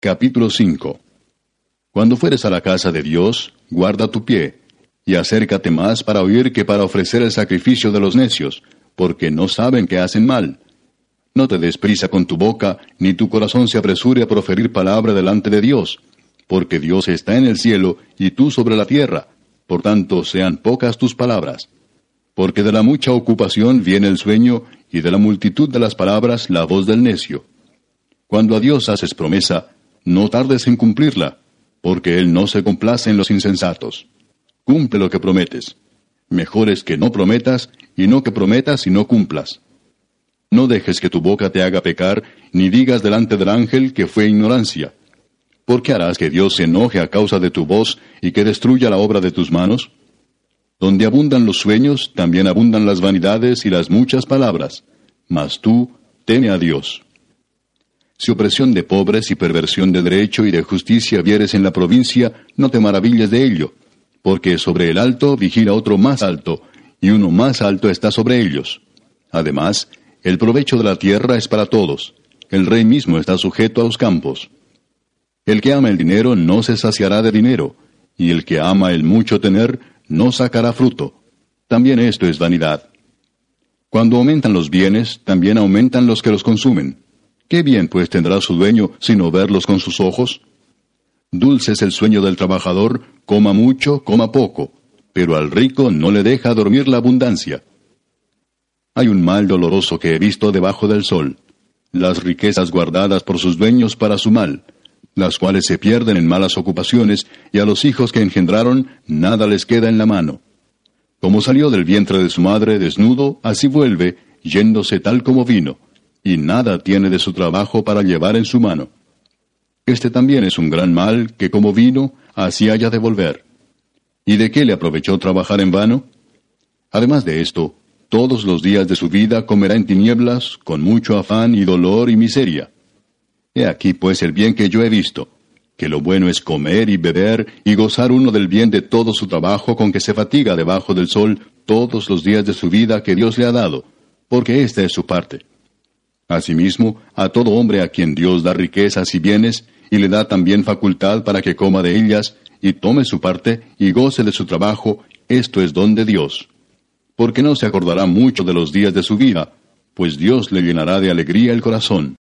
Capítulo 5 Cuando fueres a la casa de Dios, guarda tu pie, y acércate más para oír que para ofrecer el sacrificio de los necios, porque no saben que hacen mal. No te des prisa con tu boca, ni tu corazón se apresure a proferir palabra delante de Dios, porque Dios está en el cielo y tú sobre la tierra, por tanto sean pocas tus palabras. Porque de la mucha ocupación viene el sueño, y de la multitud de las palabras la voz del necio. Cuando a Dios haces promesa, no tardes en cumplirla, porque Él no se complace en los insensatos. Cumple lo que prometes. Mejor es que no prometas, y no que prometas y no cumplas. No dejes que tu boca te haga pecar, ni digas delante del ángel que fue ignorancia. ¿Por qué harás que Dios se enoje a causa de tu voz y que destruya la obra de tus manos? Donde abundan los sueños, también abundan las vanidades y las muchas palabras. Mas tú, teme a Dios. Si opresión de pobres y perversión de derecho y de justicia vieres en la provincia, no te maravilles de ello, porque sobre el alto vigila otro más alto, y uno más alto está sobre ellos. Además, el provecho de la tierra es para todos. El rey mismo está sujeto a los campos. El que ama el dinero no se saciará de dinero, y el que ama el mucho tener no sacará fruto. También esto es vanidad. Cuando aumentan los bienes, también aumentan los que los consumen. ¿Qué bien pues tendrá su dueño sino verlos con sus ojos? Dulce es el sueño del trabajador, coma mucho, coma poco, pero al rico no le deja dormir la abundancia. Hay un mal doloroso que he visto debajo del sol, las riquezas guardadas por sus dueños para su mal, las cuales se pierden en malas ocupaciones, y a los hijos que engendraron nada les queda en la mano. Como salió del vientre de su madre desnudo, así vuelve, yéndose tal como vino, y nada tiene de su trabajo para llevar en su mano. Este también es un gran mal que como vino, así haya de volver. ¿Y de qué le aprovechó trabajar en vano? Además de esto, todos los días de su vida comerá en tinieblas, con mucho afán y dolor y miseria. He aquí pues el bien que yo he visto, que lo bueno es comer y beber y gozar uno del bien de todo su trabajo con que se fatiga debajo del sol todos los días de su vida que Dios le ha dado, porque esta es su parte. Asimismo, a todo hombre a quien Dios da riquezas y bienes, y le da también facultad para que coma de ellas, y tome su parte, y goce de su trabajo, esto es don de Dios porque no se acordará mucho de los días de su vida, pues Dios le llenará de alegría el corazón.